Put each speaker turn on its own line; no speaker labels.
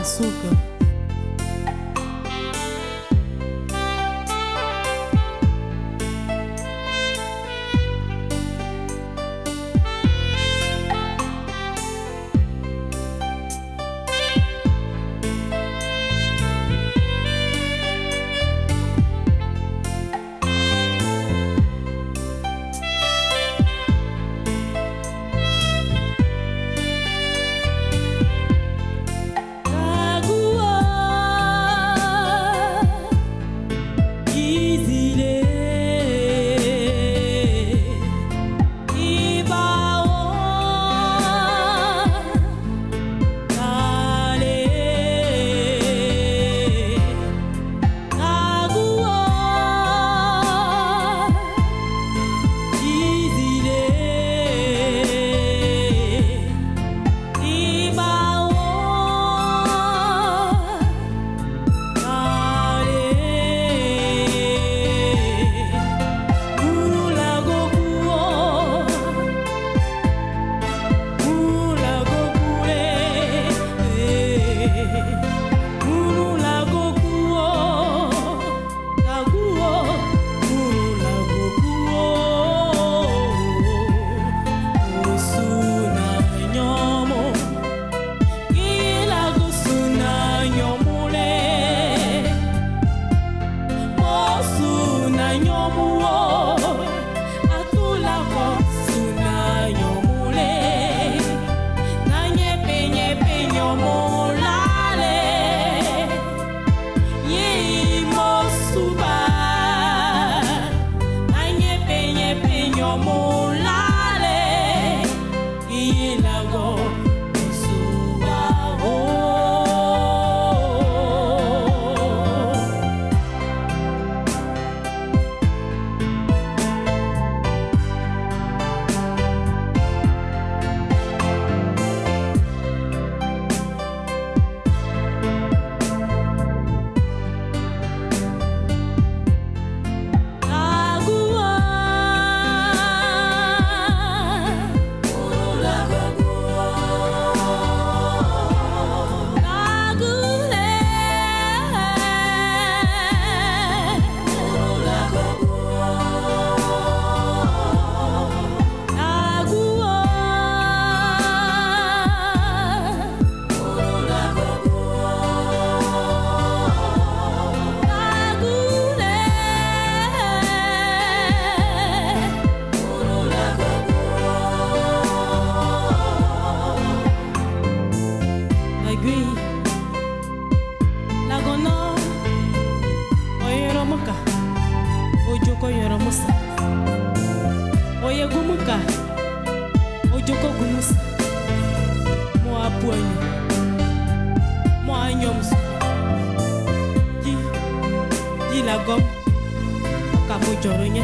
açúcar. amor. koyoro musa. Oyegumuka ojokogwu musa moapuonyo moanyomso ji ji lagom, ọkamujoro nye